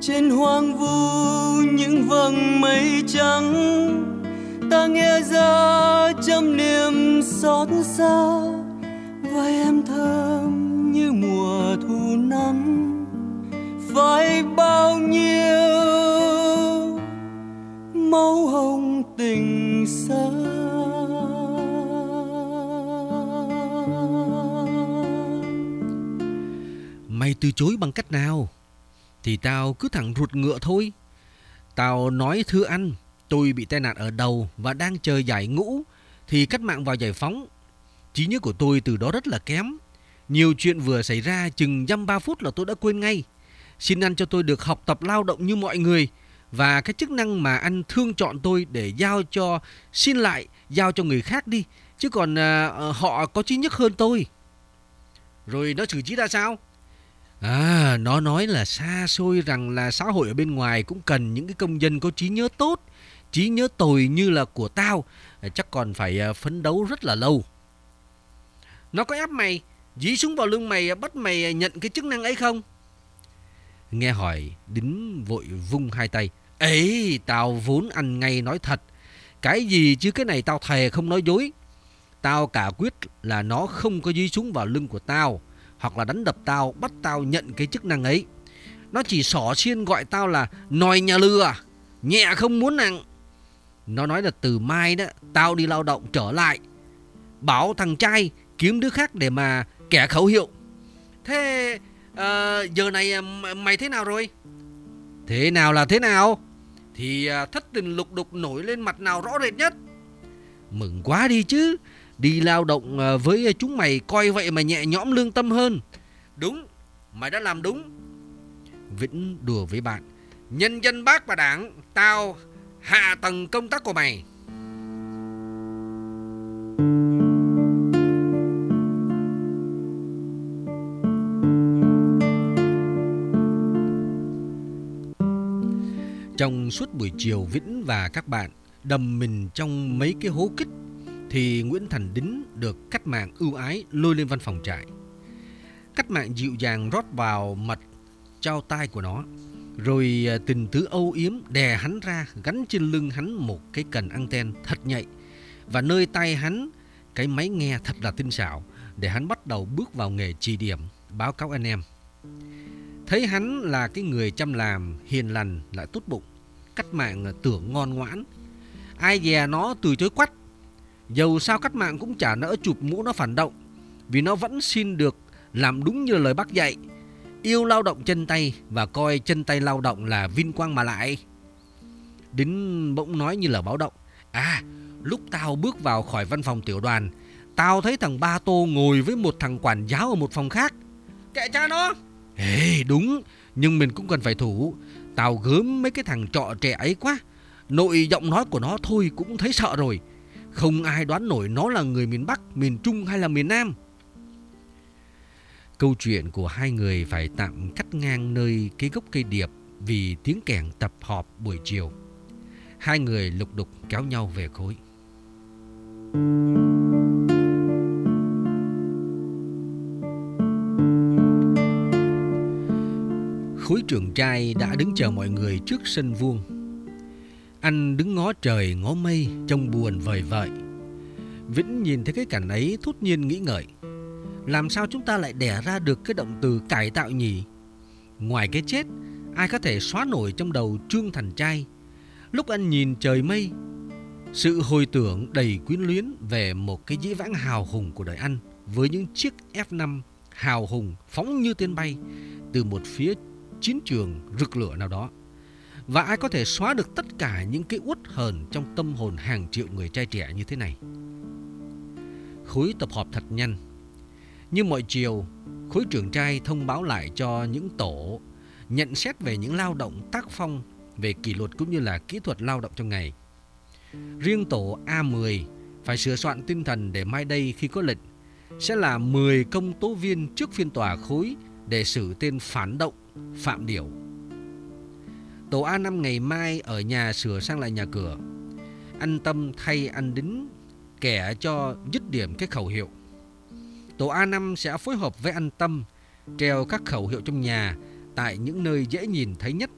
trên hoang vu những vầng mây trắng, ta nghe ra trăm niềm xót xa vai em thơm như mùa thu nắng, phải bao nhiêu máu hồng tình xa Mày từ chối bằng cách nào? Thì tao cứ thẳng ruột ngựa thôi. Tao nói thưa anh, tôi bị tai nạn ở đầu và đang chờ giải ngũ thì cách mạng vào giải phóng. Trí nhớ của tôi từ đó rất là kém. Nhiều chuyện vừa xảy ra chừng dăm ba phút là tôi đã quên ngay. Xin anh cho tôi được học tập lao động như mọi người và cái chức năng mà anh thương chọn tôi để giao cho xin lại giao cho người khác đi chứ còn à, ờ, họ có trí nhất hơn tôi rồi nó xử trí ra sao à nó nói là xa xôi rằng là xã hội ở bên ngoài cũng cần những cái công dân có trí nhớ tốt, trí nhớ tồi như là của tao. À, chắc còn phải à, phấn đấu rất là lâu. Nó có ép mày, dí súng vào lưng mày à, bắt mày nhận cái chức năng ấy không? Nghe hỏi, đính vội vung hai tay. Ấy tao vốn ăn ngay nói thật. Cái gì chứ, cái này tao thề không nói dối. Tao cả quyết là nó không có dí súng vào lưng của tao hoặc là đánh đập tao bắt tao nhận cái chức năng ấy. Nó chỉ xỏ xiên gọi tao là nòi nhà lừa nhẹ không muốn nặng. Nó nói là từ mai đó tao đi lao động trở lại bảo thằng trai kiếm đứa khác để mà kẻ khẩu hiệu. Thế à, giờ này ờ, mày thế nào rồi? Thế nào là thế nào? Thì à, thất tình lục đục nổi lên mặt nào rõ rệt nhất? Mừng quá đi chứ đi lao động ờ, với chúng mày coi vậy mà nhẹ nhõm lương tâm hơn. Đúng, mày đã làm đúng. Vĩnh đùa với bạn, nhân dân bác và đảng, tao hạ tầng công tác của mày. Trong suốt buổi chiều, Vĩnh và các bạn đầm mình trong mấy cái hố kích thì Nguyễn Thành Đính được cách mạng ưu ái lôi lên văn phòng trại. Cách mạng dịu dàng rót vào mật trao tai của nó, rồi à, tình tứ âu yếm đè hắn ra gắn trên lưng hắn một cái cần anten thật nhạy và nơi tay hắn cái máy nghe thật là tinh xảo để hắn bắt đầu bước vào nghề chỉ điểm báo cáo anh em. Thấy hắn là cái người chăm làm, hiền lành lại tốt bụng cách mạng à, tưởng ngon ngoãn. Ai dè nó từ chối quắt. Dầu sao cách mạng cũng chả nỡ chụp mũ nó phản động. Vì nó vẫn xin được làm đúng như lời bác dạy. Yêu lao động chân tay và coi chân tay lao động là vinh quang mà lại. Đính bỗng nói như là báo động. À, lúc tao bước vào khỏi văn phòng tiểu đoàn, tao thấy thằng Ba Tô ngồi với một thằng quản giáo ở một phòng khác. Kệ cha nó. Ê, đúng, nhưng mình cũng cần phải thủ. Tao gớm mấy cái thằng trọ trẻ ấy quá Nội giọng nói của nó thôi cũng thấy sợ rồi không ai đoán nổi nó là người miền Bắc, miền Trung hay là miền Nam. Câu chuyện của hai người phải tạm cắt ngang nơi cái gốc cây điệp Vì tiếng kèn tập họp buổi chiều. Hai người lục đục kéo nhau về khối. Khối trưởng trai đã đứng chờ mọi người trước sân vuông. Anh đứng ngó trời ngó mây trông buồn vời vợi. Vĩnh nhìn thấy cái cảnh ấy thốt nhiên nghĩ ngợi. Làm sao chúng ta lại đẻ ra được cái động từ cải tạo nhỉ? Ngoài cái chết, ai có thể xóa nổi trong đầu Trương thành Trai? Lúc anh nhìn trời mây, sự hồi tưởng đầy quyến luyến về một cái dĩ vãng hào hùng của đời anh với những chiếc F5 hào hùng phóng như tên bay từ một phía chiến trường rực lửa nào đó. Và ai có thể xóa được tất cả những cái uất hờn trong tâm hồn hàng triệu người trai trẻ như thế này? Khối tập họp thật nhanh. Như mọi chiều, khối trưởng trai thông báo lại cho những tổ nhận xét về những lao động tác phong về kỷ luật cũng như là kỹ thuật lao động trong ngày. Riêng tổ A10 phải sửa soạn tinh thần để mai đây khi có lệnh sẽ là 10 công tố viên trước phiên tòa khối để xử tên phản động Phạm Điểu. Tổ a năm ngày mai ở nhà sửa sang lại nhà cửa. Anh Tâm thay anh Đính, kẻ cho dứt điểm cái khẩu hiệu. Tổ a năm sẽ phối hợp với anh Tâm, treo các khẩu hiệu trong nhà tại những nơi dễ nhìn thấy nhất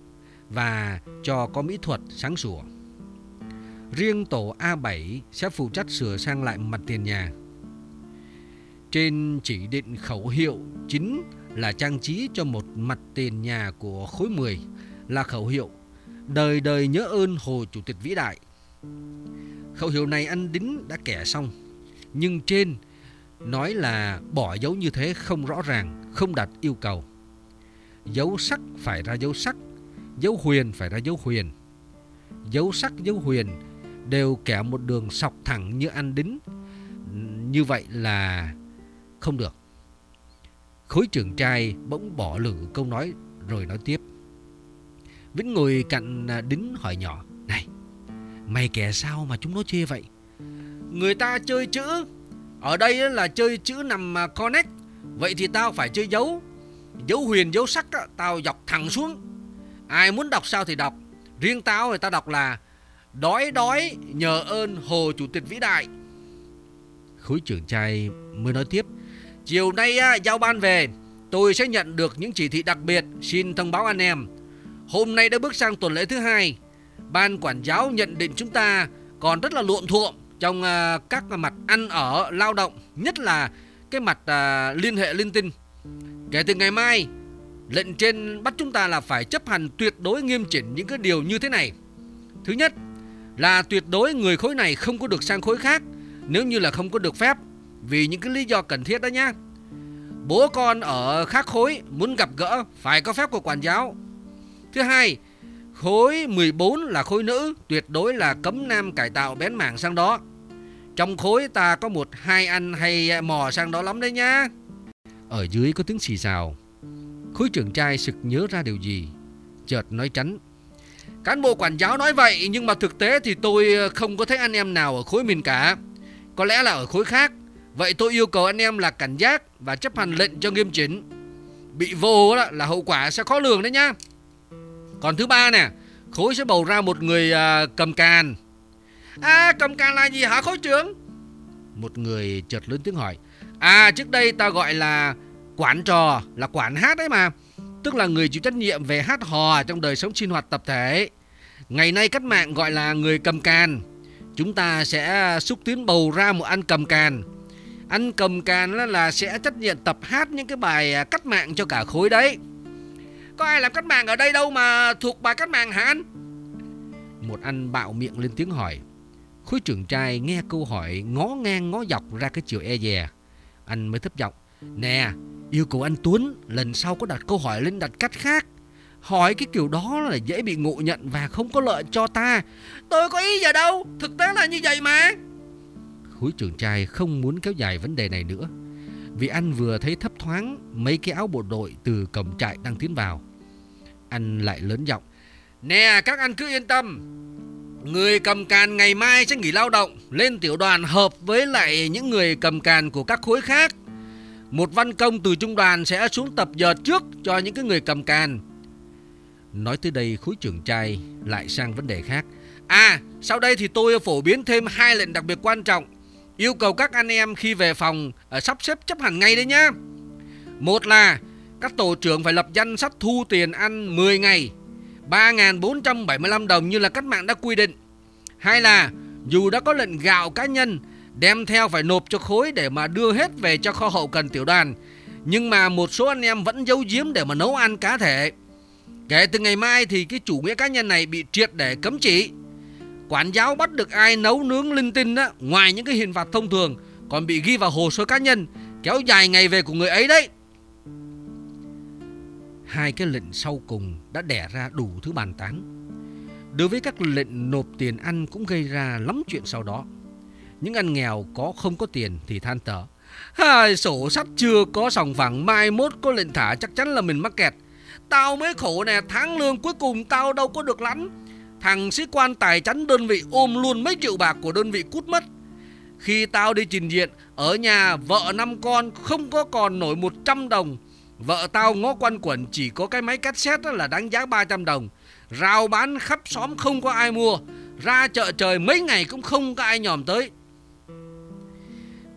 và cho có mỹ thuật sáng sủa. Riêng tổ A7 sẽ phụ trách sửa sang lại mặt tiền nhà. Trên chỉ định khẩu hiệu chính là trang trí cho một mặt tiền nhà của khối 10 là khẩu hiệu Đời đời nhớ ơn Hồ Chủ tịch vĩ đại. Khẩu hiệu này anh Đính đã kẻ xong, nhưng trên nói là bỏ dấu như thế không rõ ràng, không đặt yêu cầu. Dấu sắc phải ra dấu sắc, dấu huyền phải ra dấu huyền. Dấu sắc, dấu huyền đều kẻ một đường sọc thẳng như anh Đính. Như vậy là không được. Khối trưởng trai bỗng bỏ lử câu nói rồi nói tiếp. Vĩnh ngồi cạnh à, Đính hỏi nhỏ. Này, mày kẻ sao mà chúng nó chê vậy? Người ta chơi chữ. Ở đây là chơi chữ nằm à, connect. Vậy thì tao phải chơi dấu. Dấu huyền, dấu sắc tao dọc thẳng xuống. Ai muốn đọc sao thì đọc. Riêng tao thì tao đọc là Đói đói nhờ ơn Hồ Chủ tịch vĩ đại. Khối trưởng trai mới nói tiếp. Chiều nay giao ban về, tôi sẽ nhận được những chỉ thị đặc biệt xin thông báo anh em. Hôm nay đã bước sang tuần lễ thứ hai. Ban quản giáo nhận định chúng ta còn rất là luộm thuộm trong à, các mặt ăn ở, lao động, nhất là cái mặt à, liên hệ linh tinh. Kể từ ngày mai, lệnh trên bắt chúng ta là phải chấp hành tuyệt đối nghiêm chỉnh những cái điều như thế này. Thứ nhất là tuyệt đối người khối này không có được sang khối khác nếu như là không có được phép vì những cái lý do cần thiết đó nhá. Bố con ở khác khối muốn gặp gỡ phải có phép của quản giáo Thứ hai, khối 14 là khối nữ, tuyệt đối là cấm nam cải tạo bén mảng sang đó. Trong khối ta có một hai anh hay mò sang đó lắm đấy nhá. Ở dưới có tiếng xì xào. Khối trưởng trai sực nhớ ra điều gì, chợt nói tránh. Cán bộ quản giáo nói vậy nhưng mà thực tế thì tôi không có thấy anh em nào ở khối mình cả. Có lẽ là ở khối khác. Vậy tôi yêu cầu anh em là cảnh giác và chấp hành lệnh cho nghiêm chỉnh. Bị vô là hậu quả sẽ khó lường đấy nhá. Còn thứ ba nè, khối sẽ bầu ra một người uh, cầm càn. À, cầm càn là gì hả khối trưởng? Một người chợt lớn tiếng hỏi. À, trước đây ta gọi là quản trò, là quản hát đấy mà. Tức là người chịu trách nhiệm về hát hò trong đời sống sinh hoạt tập thể. Ngày nay cách mạng gọi là người cầm càn. Chúng ta sẽ xúc tiến bầu ra một anh cầm càn. Anh cầm càn là sẽ trách nhiệm tập hát những cái bài à, cách mạng cho cả khối đấy. Có ai làm cách mạng ở đây đâu mà thuộc bài cách mạng hả anh? Một anh bạo miệng lên tiếng hỏi. Khối trưởng trai nghe câu hỏi ngó ngang ngó dọc ra cái chiều e dè. Anh mới thấp giọng. Nè, yêu cầu anh Tuấn lần sau có đặt câu hỏi lên đặt cách khác. Hỏi cái kiểu đó là dễ bị ngộ nhận và không có lợi cho ta. Tôi có ý gì đâu, thực tế là như vậy mà. Khối trưởng trai không muốn kéo dài vấn đề này nữa. Vì anh vừa thấy thấp thoáng mấy cái áo bộ đội từ cổng trại đang tiến vào. Anh lại lớn giọng. Nè các anh cứ yên tâm. Người cầm càn ngày mai sẽ nghỉ lao động lên tiểu đoàn hợp với lại những người cầm càn của các khối khác. Một văn công từ trung đoàn sẽ xuống tập giờ trước cho những cái người cầm càn. Nói tới đây khối trưởng trai lại sang vấn đề khác. À, sau đây thì tôi phổ biến thêm hai lệnh đặc biệt quan trọng Yêu cầu các anh em khi về phòng ờ, sắp xếp chấp hành ngay đấy nhá. Một là, các tổ trưởng phải lập danh sách thu tiền ăn 10 ngày 3.475 đồng như là cách mạng đã quy định. Hai là, dù đã có lệnh gạo cá nhân, đem theo phải nộp cho khối để mà đưa hết về cho kho hậu cần tiểu đoàn. Nhưng mà một số anh em vẫn giấu giếm để mà nấu ăn cá thể. Kể từ ngày mai thì cái chủ nghĩa cá nhân này bị triệt để cấm chỉ quản giáo bắt được ai nấu nướng linh tinh á, ngoài những cái hình phạt thông thường còn bị ghi vào hồ sơ cá nhân kéo dài ngày về của người ấy đấy. Hai cái lệnh sau cùng đã đẻ ra đủ thứ bàn tán. Đối với các lệnh nộp tiền ăn cũng gây ra lắm chuyện sau đó. Những ăn nghèo có không có tiền thì than thở. Hai sổ sách chưa có sòng phẳng mai mốt có lệnh thả chắc chắn là mình mắc kẹt. Tao mới khổ nè, tháng lương cuối cùng tao đâu có được lắm. Thằng sĩ quan tài chắn đơn vị ôm luôn mấy triệu bạc của đơn vị cút mất. Khi tao đi trình diện Ở nhà vợ năm con không có còn nổi 100 đồng. Vợ tao ngó quanh quẩn chỉ có cái máy cassette là đáng giá 300 đồng. Rào bán khắp xóm không có ai mua. Ra chợ trời mấy ngày cũng không có ai nhòm tới.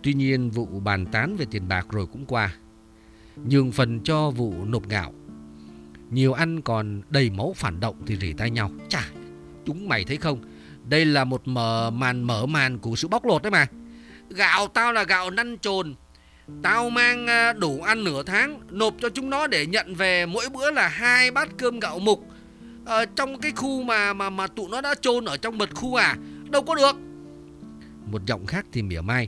Tuy nhiên vụ bàn tán về tiền bạc rồi cũng qua. Nhường phần cho vụ nộp gạo. Nhiều ăn còn đầy máu phản động thì rỉ tay nhau. Chà, chúng mày thấy không? Đây là một mở màn mở màn của sự bóc lột đấy mà. Gạo tao là gạo năn trồn. Tao mang à, đủ ăn nửa tháng, nộp cho chúng nó để nhận về mỗi bữa là hai bát cơm gạo mục. Ở trong cái khu mà mà mà tụi nó đã chôn ở trong mật khu à? Đâu có được. Một giọng khác thì mỉa mai.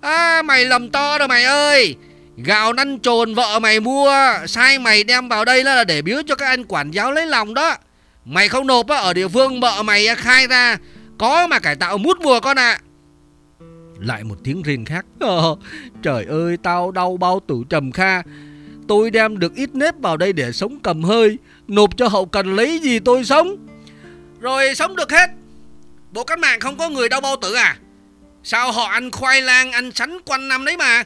À mày lầm to rồi mày ơi. Gạo năn trồn vợ mày mua Sai mày đem vào đây là để biếu cho các anh quản giáo lấy lòng đó Mày không nộp ở địa phương vợ mày khai ra Có mà cải tạo mút mùa con ạ. À. Lại một tiếng rên khác. Ờ, Trời ơi tao đau bao tử trầm kha. Tôi đem được ít nếp vào đây để sống cầm hơi Nộp cho hậu cần lấy gì tôi sống? Rồi sống được hết. Bộ cách mạng không có người đau bao tử à? Sao họ ăn khoai lang ăn sắn quanh năm đấy mà?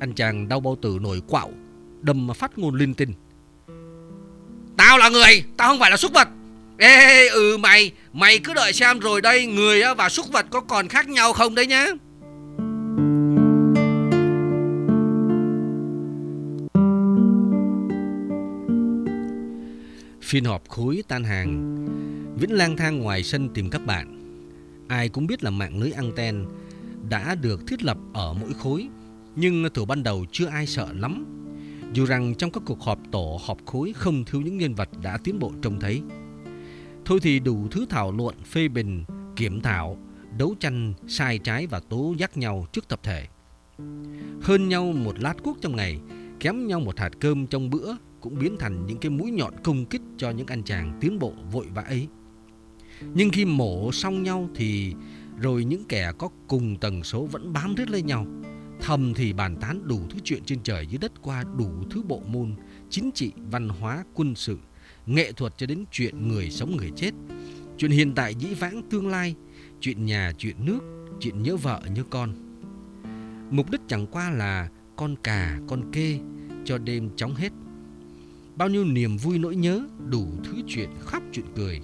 Anh chàng đau bao tử nổi quạo Đâm mà phát ngôn linh tinh Tao là người. Tao không phải là súc vật. Ê ừ mày. Mày cứ đợi xem rồi đây, Người và súc vật có còn khác nhau không đấy nhá. Phiên họp khối tan hàng. Vĩnh lang thang ngoài sân tìm các bạn. Ai cũng biết là mạng lưới anten Đã được thiết lập ở mỗi khối, nhưng từ ban đầu chưa ai sợ lắm. Dù rằng trong các cuộc họp tổ họp khối không thiếu những nhân vật đã tiến bộ trông thấy. Thôi thì đủ thứ thảo luận, phê bình, kiểm thảo, đấu tranh, sai trái và tố giác nhau trước tập thể. Hơn nhau một lát cuốc trong ngày, kém nhau một hạt cơm trong bữa cũng biến thành những cái mũi nhọn công kích cho những anh chàng tiến bộ vội vã ấy. Nhưng khi mổ xong nhau thì rồi những kẻ có cùng tần số vẫn bám riết lên nhau. Thầm thì bàn tán đủ thứ chuyện trên trời dưới đất qua đủ thứ bộ môn, chính trị, văn hóa, quân sự, nghệ thuật cho đến chuyện người sống người chết. Chuyện hiện tại dĩ vãng tương lai, chuyện nhà, chuyện nước, chuyện nhớ vợ nhớ con. Mục đích chẳng qua là con cà, con kê cho đêm chóng hết. Bao nhiêu niềm vui nỗi nhớ, đủ thứ chuyện khóc chuyện cười.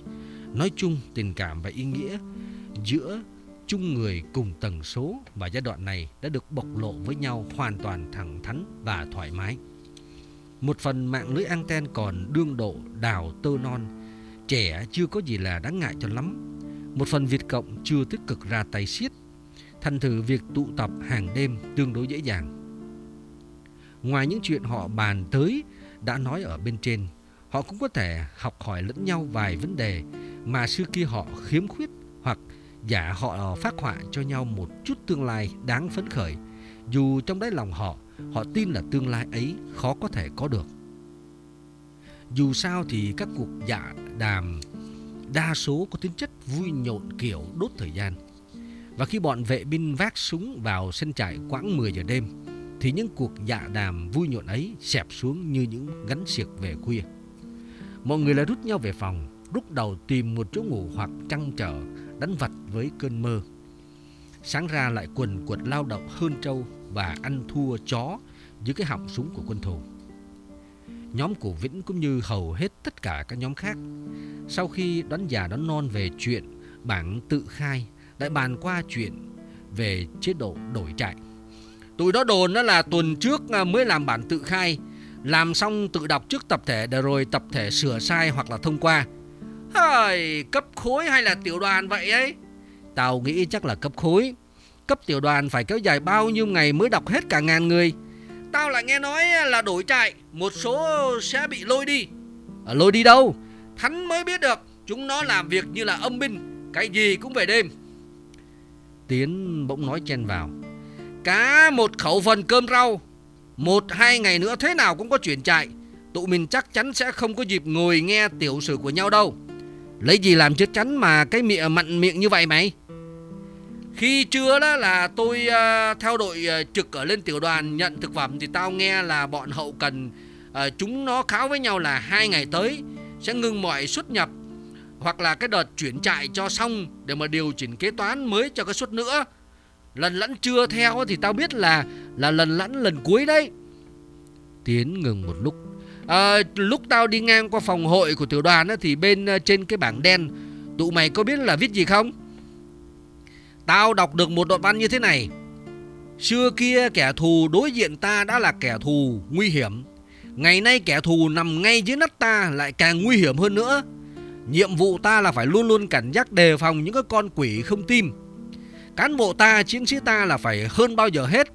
Nói chung tình cảm và ý nghĩa giữa chung người cùng tần số và giai đoạn này đã được bộc lộ với nhau hoàn toàn thẳng thắn và thoải mái. Một phần mạng lưới anten còn đương độ đào tơ non, trẻ chưa có gì là đáng ngại cho lắm. Một phần Việt Cộng chưa tích cực ra tay siết, thành thử việc tụ tập hàng đêm tương đối dễ dàng. Ngoài những chuyện họ bàn tới đã nói ở bên trên, họ cũng có thể học hỏi lẫn nhau vài vấn đề mà xưa kia họ khiếm khuyết hoặc Giả họ phát họa cho nhau một chút tương lai đáng phấn khởi. Dù trong đáy lòng họ Họ tin là tương lai ấy khó có thể có được. Dù sao thì các cuộc dạ đàm Đa số có tính chất vui nhộn kiểu đốt thời gian. Và khi bọn vệ binh vác súng vào sân trại quãng 10 giờ đêm, Thì những cuộc dạ đàm vui nhộn ấy xẹp xuống như những gắn xiệc về khuya. Mọi người lại rút nhau về phòng Rút đầu tìm một chỗ ngủ hoặc trăng trở đánh vật với cơn mơ. Sáng ra lại quần quật lao động hơn trâu và ăn thua chó dưới cái họng súng của quân thù. Nhóm của Vĩnh cũng như hầu hết tất cả các nhóm khác, sau khi đoán già đoán non về chuyện bảng tự khai, lại bàn qua chuyện về chế độ đổi trại. Tụi đó đồn đó là tuần trước à, mới làm bản tự khai, làm xong tự đọc trước tập thể để rồi tập thể sửa sai hoặc là thông qua. Hời, cấp khối hay là tiểu đoàn vậy ấy? Tao nghĩ chắc là cấp khối. Cấp tiểu đoàn phải kéo dài bao nhiêu ngày mới đọc hết cả ngàn người. Tao lại nghe nói là đổi trại, một số sẽ bị lôi đi. À, lôi đi đâu? Thánh mới biết được, chúng nó làm việc như là âm binh, cái gì cũng về đêm. Tiến bỗng nói chen vào. Cá một khẩu phần cơm rau, một hai ngày nữa thế nào cũng có chuyển trại. Tụi mình chắc chắn sẽ không có dịp ngồi nghe tiểu sử của nhau đâu. Lấy gì làm chết chắn mà cái miệng à, mặn miệng như vậy mày? Khi trưa đó là tôi uh, theo đội uh, trực ở lên tiểu đoàn nhận thực phẩm Thì tao nghe là bọn hậu cần uh, Chúng nó kháo với nhau là hai ngày tới Sẽ ngưng mọi xuất nhập Hoặc là cái đợt chuyển trại cho xong Để mà điều chỉnh kế toán mới cho cái suất nữa. Lần lẫn chưa theo thì tao biết là Là lần lẫn lần cuối đấy. Tiến ngừng một lúc à, Lúc tao đi ngang qua phòng hội của tiểu đoàn á, Thì bên ờ, trên cái bảng đen Tụi mày có biết là viết gì không Tao đọc được một đoạn văn như thế này Xưa kia kẻ thù đối diện ta đã là kẻ thù nguy hiểm Ngày nay kẻ thù nằm ngay dưới nách ta lại càng nguy hiểm hơn nữa. Nhiệm vụ ta là phải luôn luôn cảnh giác đề phòng những cái con quỷ không tim. Cán bộ ta, chiến sĩ ta là phải hơn bao giờ hết,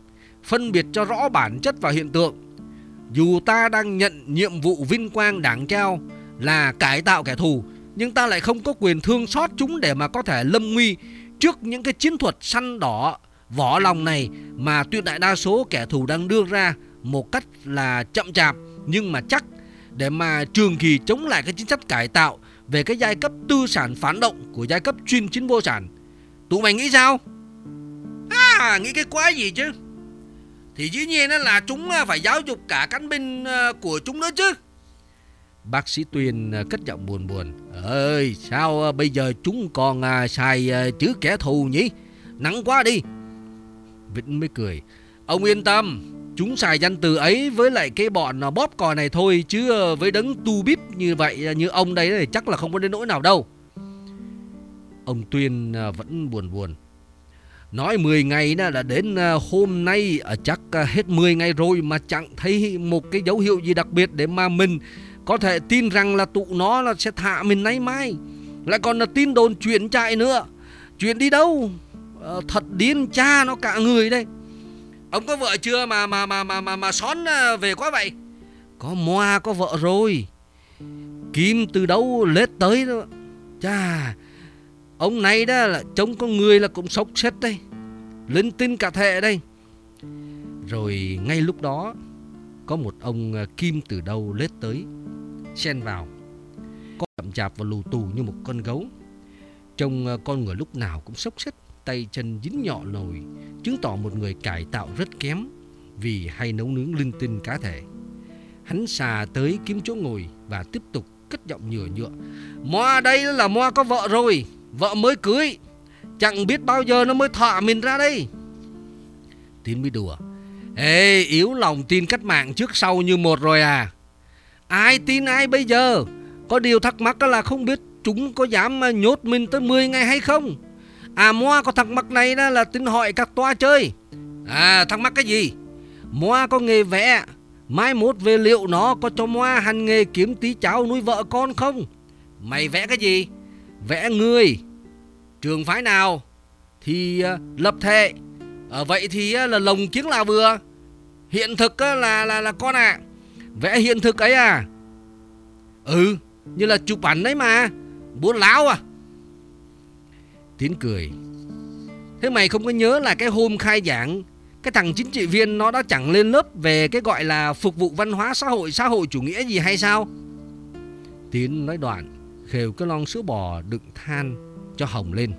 phân biệt cho rõ bản chất và hiện tượng. Dù ta đang nhận nhiệm vụ vinh quang đảng treo là cải tạo kẻ thù, nhưng ta lại không có quyền thương xót chúng để mà có thể lâm nguy trước những cái chiến thuật săn đỏ vỏ lòng này mà tuyệt đại đa số kẻ thù đang đưa ra một cách là chậm chạp nhưng mà chắc để mà trường kỳ chống lại cái chính sách cải tạo về cái giai cấp tư sản phản động của giai cấp chuyên chính vô sản. Tụi mày nghĩ sao? À, nghĩ cái quái gì chứ? Thì dĩ nhiên là chúng phải giáo dục cả cán binh ờ, của chúng nữa chứ. Bác sĩ Tuyên ờ, cất giọng buồn buồn. Ơi, sao ờ, bây giờ chúng còn xài chữ kẻ thù nhỉ? Nắng quá đi. Vĩnh mới cười. Ông yên tâm, chúng xài danh từ ấy với lại cái bọn bóp cò này thôi chứ với đấng tu bíp như vậy như ông đấy thì chắc là không có đến nỗi nào đâu. Ông Tuyên vẫn buồn buồn. Nói 10 ngày đó là đến à, hôm nay à, chắc à, hết 10 ngày rồi mà chẳng thấy một cái dấu hiệu gì đặc biệt để mà mình có thể tin rằng là tụ nó là sẽ thả mình nay mai. Lại còn là tin đồn chuyện chạy nữa. Chuyện đi đâu? Ờ, thật điên cha nó cả người đây. Ông có vợ chưa mà mà mà mà mà, mà xón về quá vậy? Có moa có vợ rồi. Kim từ đâu lết tới đó. Chà, ông này đó là trông con người là cũng sốc xếp đây. Linh tinh cả thệ đây. Rồi ngay lúc đó có một ông à, Kim từ đâu lết tới xen vào. Có chậm chạp và lù tù như một con gấu. Trông à, con người lúc nào cũng sốc xếp tay chân dính nhọ nồi, chứng tỏ một người cải tạo rất kém vì hay nấu nướng linh tinh cá thể. Hắn xà tới kiếm chỗ ngồi và tiếp tục cất giọng nhựa nhựa. Moa đây là Moa có vợ rồi, vợ mới cưới. Chẳng biết bao giờ nó mới thọ mình ra đây. Tín mới đùa. Ê, yếu lòng tin cách mạng trước sau như một rồi à. Ai tin ai bây giờ? Có điều thắc mắc là không biết chúng có dám à, nhốt mình tới 10 ngày hay không? À Moa có thắc mắc này đó là tính hỏi các toa chơi À thắc mắc cái gì Moa có nghề vẽ Mai mốt về liệu nó có cho Moa hành nghề kiếm tí cháo nuôi vợ con không Mày vẽ cái gì Vẽ người Trường phái nào Thì ờ, lập thể ở ờ, Vậy thì ờ, là lồng kiếng là vừa. Hiện thực là là là con à Vẽ hiện thực ấy à? Ừ Như là chụp ảnh đấy mà. Buôn láo à? Tiến cười. Thế mày không có nhớ là cái hôm khai giảng, Cái thằng chính trị viên nó đã chẳng lên lớp Về cái gọi là phục vụ văn hóa xã hội Xã hội chủ nghĩa gì hay sao? Tiến nói đoạn, Khều cái lon sữa bò đựng than. Cho hồng lên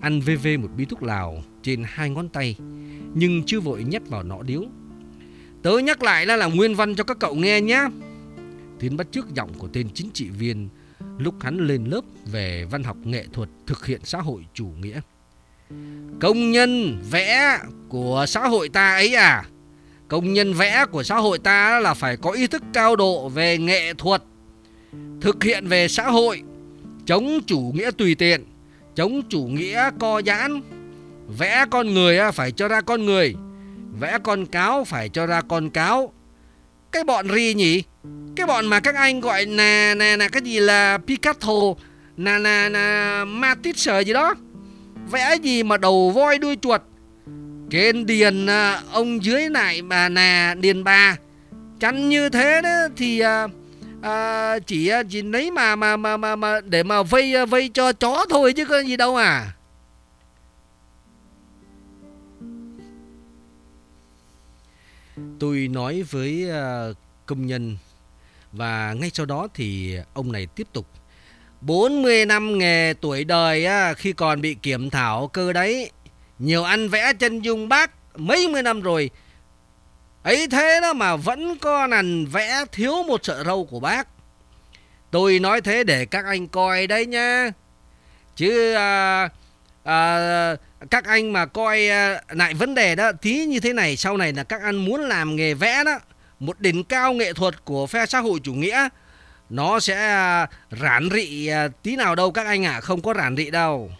Ăn vê vê một bí thuốc lào Trên hai ngón tay Nhưng chưa vội nhét vào nọ điếu Tớ nhắc lại là là nguyên văn cho các cậu nghe nhé Tiến bắt trước giọng của tên chính trị viên lúc hắn lên lớp về văn học nghệ thuật thực hiện xã hội chủ nghĩa. Công nhân vẽ của xã hội ta ấy à? Công nhân vẽ của xã hội ta là phải có ý thức cao độ về nghệ thuật, thực hiện về xã hội, chống chủ nghĩa tùy tiện, chống chủ nghĩa co giãn. Vẽ con người à, phải cho ra con người, vẽ con cáo phải cho ra con cáo. Cái bọn ri nhỉ? Cái bọn mà các anh gọi là là, là cái gì là Picasso là là là Matisse gì đó vẽ gì mà đầu voi đuôi chuột trên điền à, ông dưới lại bà nà điền bà chăn như thế đó thì uh, à, chỉ à, chỉ lấy mà mà mà mà mà để mà vây à, vây cho chó thôi chứ có gì đâu à. Tôi nói với à, công nhân và ngay sau đó thì ông này tiếp tục. 40 năm nghề tuổi đời á, khi còn bị kiểm thảo cơ đấy Nhiều ăn vẽ chân dung bác mấy mươi năm rồi Ấy thế đó mà vẫn có nằn vẽ thiếu một sợi râu của bác. Tôi nói thế để các anh coi đấy nha Chứ à, à, các anh mà coi à, lại vấn đề đó Tí như thế này sau này là các anh muốn làm nghề vẽ đó một đỉnh cao nghệ thuật của phe xã hội chủ nghĩa nó sẽ à, rản rị à, tí nào đâu các anh ạ à, không có rản rị đâu.